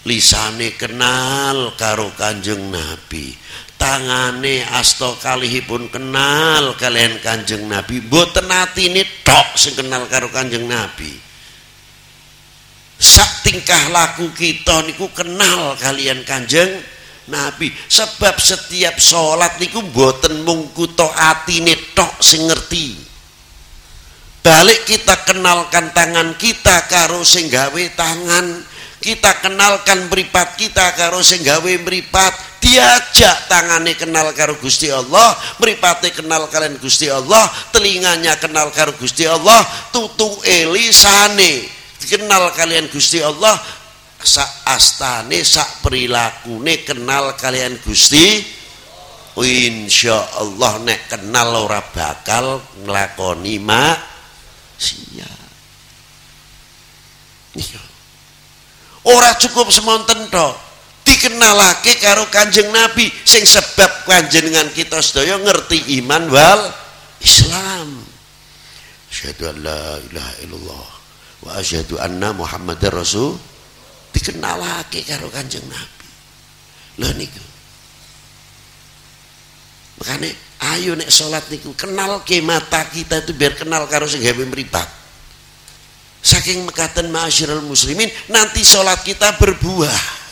A: Lisane kenal karo kanjeng Nabi. Tangane asto pun kenal kalian kanjeng Nabi. Boten ini tok sing kenal karo kanjeng Nabi. Sak tingkah laku kita niku kenal kalian kanjeng Nabi sebab setiap sholat niku mboten mung kuto atine tok sing ngerti. Balik kita kenalkan tangan kita karo sing gawe tangan kita kenalkan beripat kita karo sing gawe beripat diajak tangane kenal karo Gusti Allah meripate kenal kalian Gusti Allah telinganya kenal karo Gusti Allah tutu elisane kenal kalian Gusti Allah sak astane sak perilakune kenal kalian Gusti insya Allah nek kenal ora bakal nglakoni sia iya. ora cukup semonten tok. Dikenalake karo kanjeng Nabi. Sing sebab panjenengan kita sedaya ngerti iman wal Islam. Asyhadu an la ilaha illallah wa asyhadu anna muhammadar rasul dikenalake karo Kanjeng Nabi. Lho niku. Makanya ayo nek salat niku kenal ke mata kita itu biar kenal karo sing gawe mripat. Saking mekaten ma'asyiral muslimin nanti salat kita berbuah.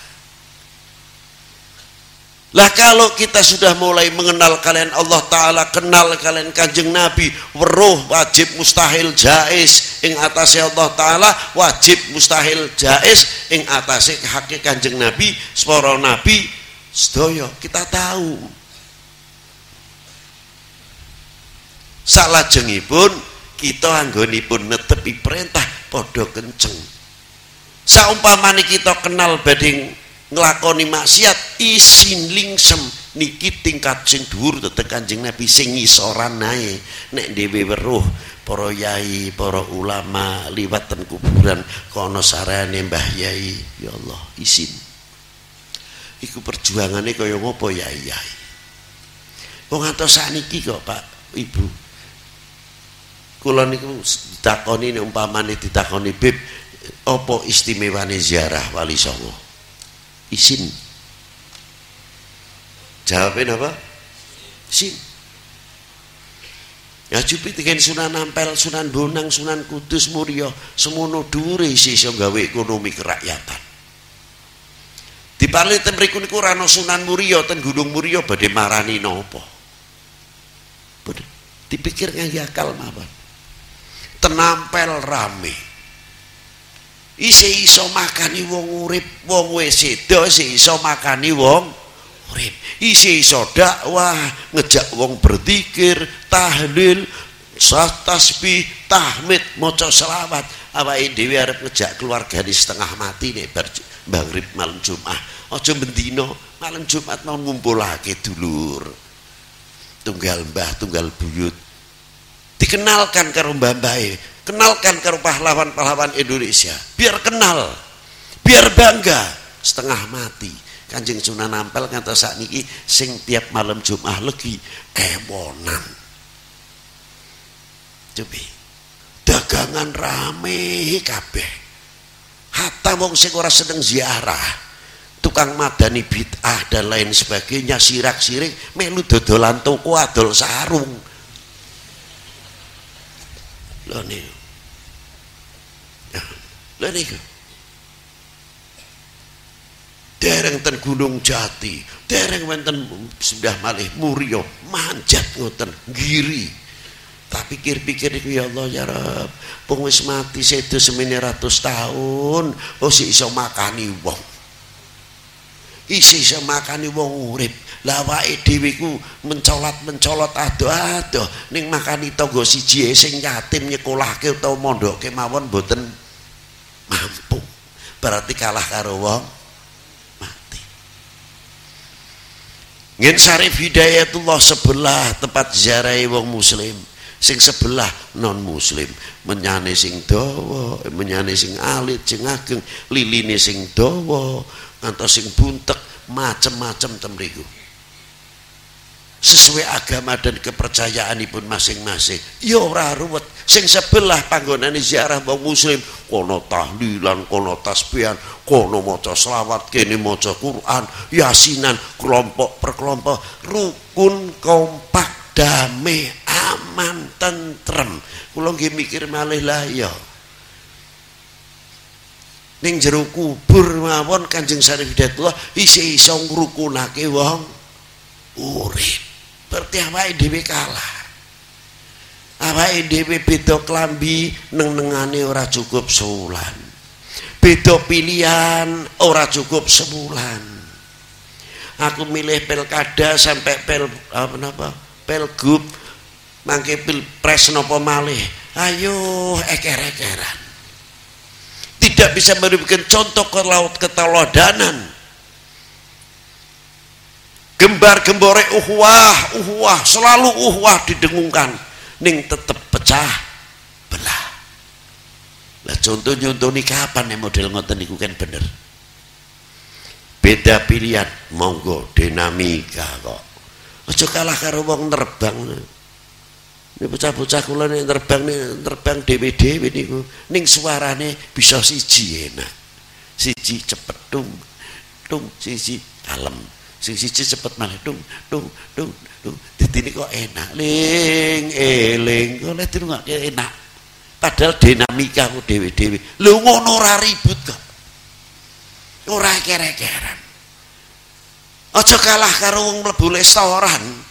A: Lah kalau kita sudah mulai mengenal kalian Allah Ta'ala, kenal kalian kanjeng Nabi, weruh wajib mustahil jais, ing atasé Allah Ta'ala, wajib mustahil jais, ing atasé hak kanjeng Nabi, seporo Nabi, sedoyo, kita tahu. Salah jengipun, kita anggonipun netepi perintah, podo kenceng. Saumpamani kita kenal bading ngelakoni maksiat isin lingsem. Niki tingkat sing dhuwur tetep Kanjeng Nabi sing ngisoran nae nek dhewe weruh para yai para ulama liwat ten kuburan kono sarane Mbah Yai. Ya Allah isin. Iku perjuangane kaya ngopo yai yai wong atos sakniki kok Pak Ibu. Kula niku ditakoni umpamane ditakoni Bib apa istimewane ziarah Wali Songo isin. Jawabin apa? Isin. Ya jupi dengan sunan ampel sunan bonang sunan kudus muryo semono dure isi gawe ekonomi kerakyatan. Di paling temriku rano sunan muryo ten gunung muryo badhe marani nopo dipikir akal mawon. Tenampel rame isi iso makani wong urip wong wis sedo isi iso makani wong urip. Isi iso dakwah ngejak wong berzikir tahlil tasbih tahmid maca selawat. Awake dhewe arep ngejak keluarga di setengah mati nih bar maghrib malam Jumat. Aja bendino malam Jumat mau ngumpulake dulur. Tunggal mbah tunggal buyut. Dikenalkan karo mbah-mbahe kenalkan ke pahlawan-pahlawan Indonesia. Biar kenal. Biar bangga. Setengah mati. Kanjeng Sunan Ampel kata saat niki sing tiap malam Jumat lagi kemonan coba. Dagangan rame kabeh. Hatta wong sing ora seneng ziarah tukang madani bid'ah dan lain sebagainya sirak-sirik melu dodolan toko adol sarung lho nih lho niku dereng ten Gunung Jati dereng wonten sudah malih Murio manjat ngoten giri tapi pikir-pikir iku ya Allah ya Rab. Pung wis mati sedo semene ratus tahun oh si iso makani wong isi iso makani wong urip. Lah awake dhewe ku mencolot-mencolot ado-ado ning makani tangga siji sing yatim nyekolahke utawa mondoke mawon mboten mampu. Berarti kalah karo wong mati. Ngin Syarif Hidayatullah sebelah tempat ziarah wong muslim sing sebelah non muslim menyane sing dawa menyane sing alit sing ageng liline sing dawa ngantos sing buntek macem-macem temriku sesuai agama dan kepercayaan pun masing-masing. Ya ora ruwet. Sing sebelah panggonane ziarah wong muslim kono tahlilan kono tasbihan kono maca selawat kene maca Quran yasinan kelompok per kelompok. Rukun kompak damai aman tentrem. Kula nggih mikir malih lah ya ning jero kubur mawon Kanjeng Syarif Hidayatullah isi iso ngrukunake wong urip. Berarti awake dhewe kalah. Awake dhewe beda klambi neng-nengane ora cukup sebulan. Beda pilihan ora cukup sebulan. Aku milih pilkada sampai pel apa napa? Pelgub mangke pilpres napa malih? Ayo eker-ekeran tidak bisa memberikan contoh ke laut keteladanan gembar gembore uhwah uhwah selalu uhwah didengungkan. Ning tetep pecah belah. Lah contoh contoh nih kapan ya model ngoten niku kan bener. Beda pilihan monggo dinamika kok. Aja kalah karo wong terbang ini bocah-bocah kula nih terbang nih terbang dewe-dewe niku ning suarane bisa siji enak. Siji cepet tung tung siji sing siji cepet malah dung dung dung dung dadi kok enak. Ling eling. Kok lek enak. Padahal dinamika ku dhewe-dhewe lho ngono ora ribut kok. Ora kere-keran. Aja kalah karo wong mlebu restoran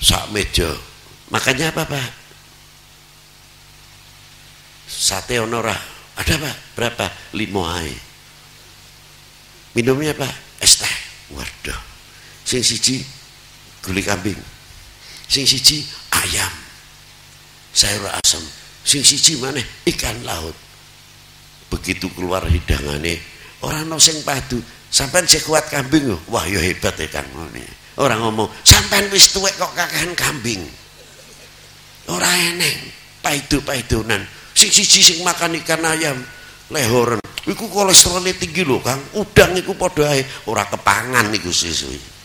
A: sak meja. Makanya apa Pak? Sate ono ada Pak? Berapa? Limo ae. Minumnya Pak es teh. Waduh. Sing siji gulai kambing. Sing siji ayam. Sayur asam sing siji mana ikan laut. Begitu keluar hidangane orang no sing padu. Sampean sih kuat kambing wah yo hebat ya kang orang ngomong sampean wis tuwek kok kakahan kambing. Ora eneng paidu paidunan sing siji sing makan ikan ayam lehoren iku kolesterolnya tinggi lho Kang. Udang iku padha ae. Ora kepangan iku siswi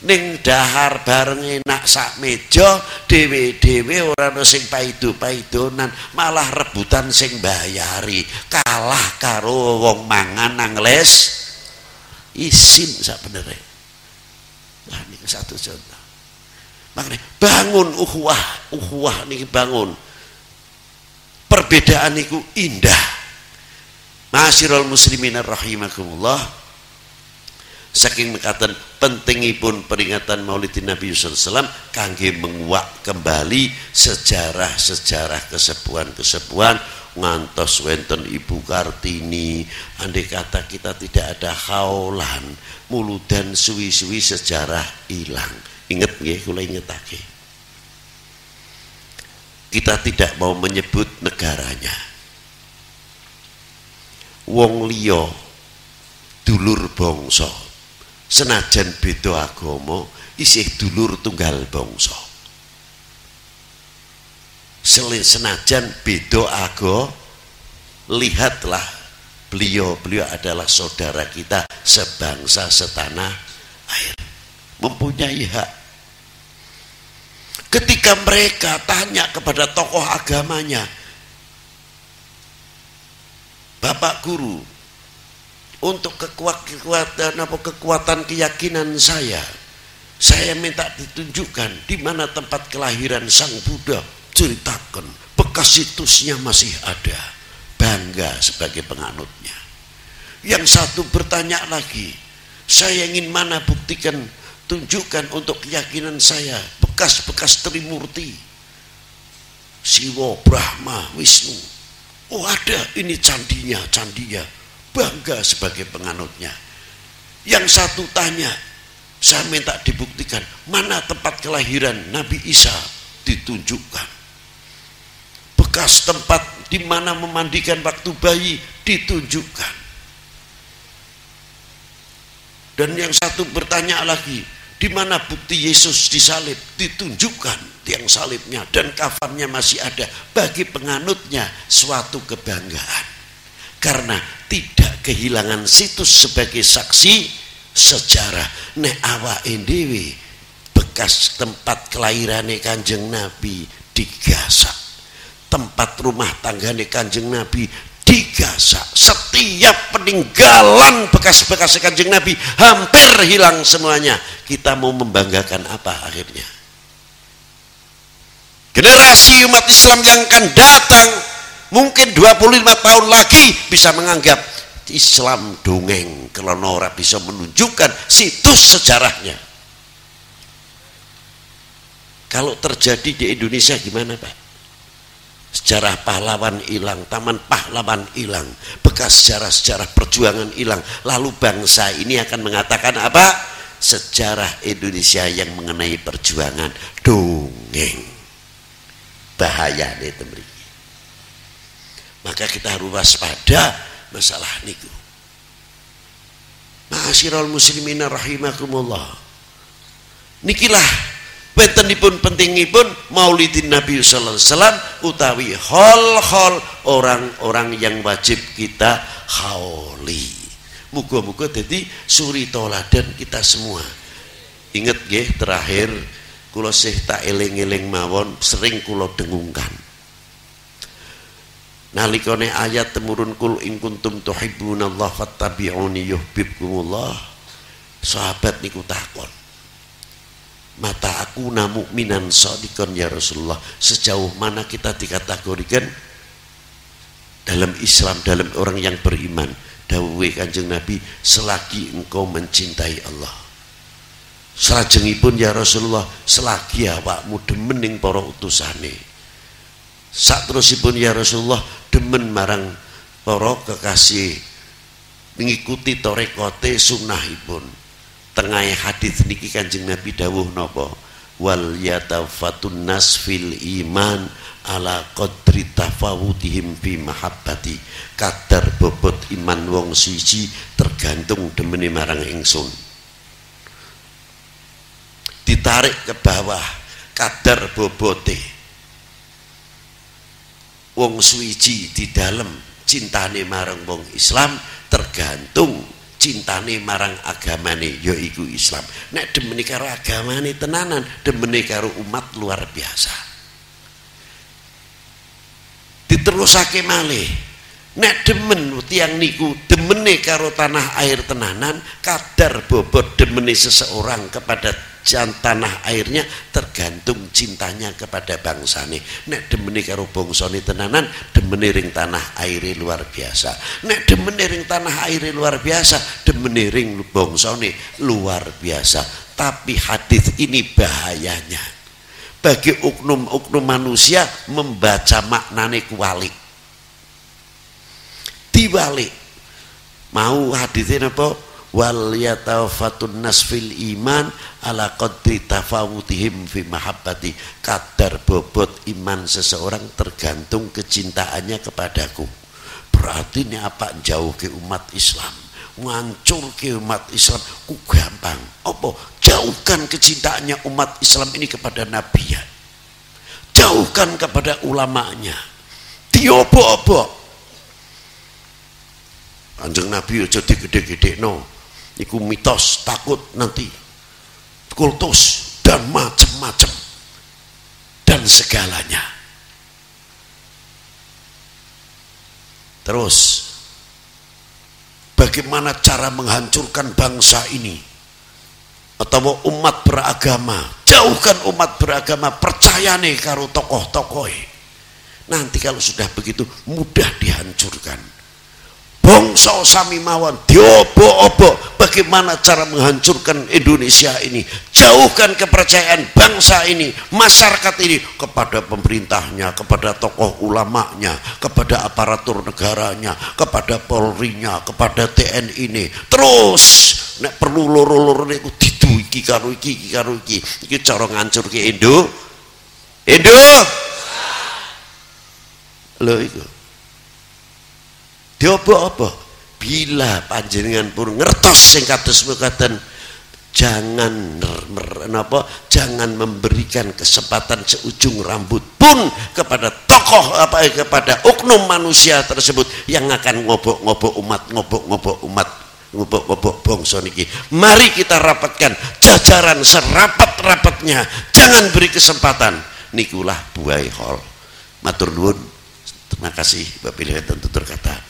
A: ning dahar bareng enak sak meja dhewe-dhewe ora ana sing paido-paidonan. Malah rebutan sing bayari kalah karo wong mangan nang les. Isin sak benere lah niku satu contoh. Makanya bangun ukhuwah ukhuwah niki bangun. Perbedaan itu indah. Masyirul muslimin rahimakumullah. Saking mengatakan pentingipun peringatan maulidin Nabi SAW kangge menguak kembali sejarah-sejarah kesepuan-kesepuan ngantos wenten Ibu Kartini andai kata kita tidak ada haulan muludan suwi-suwi sejarah hilang. Inget nggih kula ingetake. Kita tidak mau menyebut negaranya. Wong liya dulur bangsa. Senajan beda agama isih dulur tunggal bangsa senajan beda agama lihatlah beliau beliau adalah saudara kita sebangsa setanah air. Mempunyai hak. Ketika mereka tanya kepada tokoh agamanya Bapak guru untuk kekuatan apa kekuatan keyakinan saya saya minta ditunjukkan di mana tempat kelahiran Sang Buddha ceritakan bekas situsnya masih ada bangga sebagai penganutnya yang satu bertanya lagi saya ingin mana buktikan tunjukkan untuk keyakinan saya bekas-bekas Trimurti Siwa Brahma Wisnu Oh ada ini candinya, candinya. Bangga sebagai penganutnya. Yang satu tanya, saya minta dibuktikan mana tempat kelahiran Nabi Isa ditunjukkan. Bekas tempat di mana memandikan waktu bayi ditunjukkan. Dan yang satu bertanya lagi, di mana bukti Yesus disalib? Ditunjukkan tiang salibnya dan kafannya masih ada bagi penganutnya suatu kebanggaan. Karena tidak kehilangan situs sebagai saksi sejarah. Nek awa dewi bekas tempat kelahiran kanjeng Nabi digasak tempat rumah tangga kanjeng Nabi digasak setiap peninggalan bekas-bekas kanjeng Nabi hampir hilang semuanya. Kita mau membanggakan apa akhirnya? Generasi umat Islam yang akan datang mungkin 25 tahun lagi bisa menganggap Islam dongeng kalau Nora bisa menunjukkan situs sejarahnya. Kalau terjadi di Indonesia gimana Pak sejarah pahlawan hilang, taman pahlawan hilang, bekas sejarah-sejarah perjuangan hilang. Lalu bangsa ini akan mengatakan apa? Sejarah Indonesia yang mengenai perjuangan dongeng. Bahaya nih teman Maka kita harus waspada masalah niku. Ma'asyiral muslimin rahimakumullah. Nikilah penting pentingipun maulidin Nabi sallallahu alaihi wasallam utawi hal-hal orang-orang yang wajib kita hauli. Muga-muga jadi suri toladan kita semua. Ingat nggih terakhir kula sih tak eling-eling mawon sering kula dengungkan. Nalikane ayat temurun kul in kuntum tuhibbunallaha fattabi'uni yuhibbukumullah. Sahabat niku takon mata aku namu minan sodikon ya Rasulullah. Sejauh mana kita dikategorikan? Dalam Islam dalam orang yang beriman. Dawe kanjeng Nabi selagi engkau mencintai Allah. Pun ya Rasulullah selagi awakmu demen para utusane. Saat terusipun ya Rasulullah demen marang para kekasih mengikuti torekote sunnahipun tengah hadis niki kanjeng Nabi dawuh nopo wal yatafatun nas fil iman ala qadri tafawutihim fi mahabbati. Kadar bobot iman wong suci tergantung demene marang ingsun. Ditarik ke bawah kadar bobote. Wong suci di dalam cintane marang wong Islam tergantung cintane marang agamane yaiku Islam. Nek demene karo agamane tenanan demene karo umat luar biasa. Diterusake malih nek demen tiang niku demene karo tanah air tenanan kadar bobot demene seseorang kepada tanah airnya tergantung cintanya kepada bangsane. Nek demene karo bangsane tenanan demene ring tanah aire luar biasa. Nek demene ring tanah aire luar biasa demene ring bangsane luar biasa. Tapi hadis ini bahayanya. Bagi oknum-oknum manusia membaca maknane kualik dibalik. Mau hadisnya apa? Wal yatafatun nasfil iman ala qadri tafawutihim fi mahabbati. Kadar bobot iman seseorang tergantung kecintaannya kepadaku. Berarti ini apa? Jauh ke umat Islam. Ngancur ke umat Islam. Ku gampang. Apa? Jauhkan kecintaannya umat Islam ini kepada Nabi ya. Jauhkan kepada ulamanya. Diobo-obo Anjeng Nabi aja digede-gede no itu mitos takut nanti. Kultus dan macam-macam dan segalanya. Terus bagaimana cara menghancurkan bangsa ini? Atau umat beragama? Jauhkan umat beragama. Percaya nih karo tokoh-tokoh nanti kalau sudah begitu mudah dihancurkan bongso sami mawon diobo-obo. Bagaimana cara menghancurkan Indonesia ini? Jauhkan kepercayaan bangsa ini masyarakat ini kepada pemerintahnya kepada tokoh ulamanya kepada aparatur negaranya kepada polrinya kepada TNI ini. Terus nek perlu loro-loro niku didu iki karo iki iki karo iki. Iki cara ngancurke Indo. Indo! Lho iku Apa? Bila panjenengan pun ngertos sing kados mekaten jangan apa jangan memberikan kesempatan seujung rambut pun kepada tokoh apa kepada oknum manusia tersebut yang akan ngobok-ngobok umat ngobok-ngobok umat ngobok-ngobok bangsa niki. Mari kita rapatkan jajaran serapat-rapatnya. Jangan beri kesempatan. Nikulah buai hol. Matur nuwun. Terima kasih Bapak Ibu dan tutur kata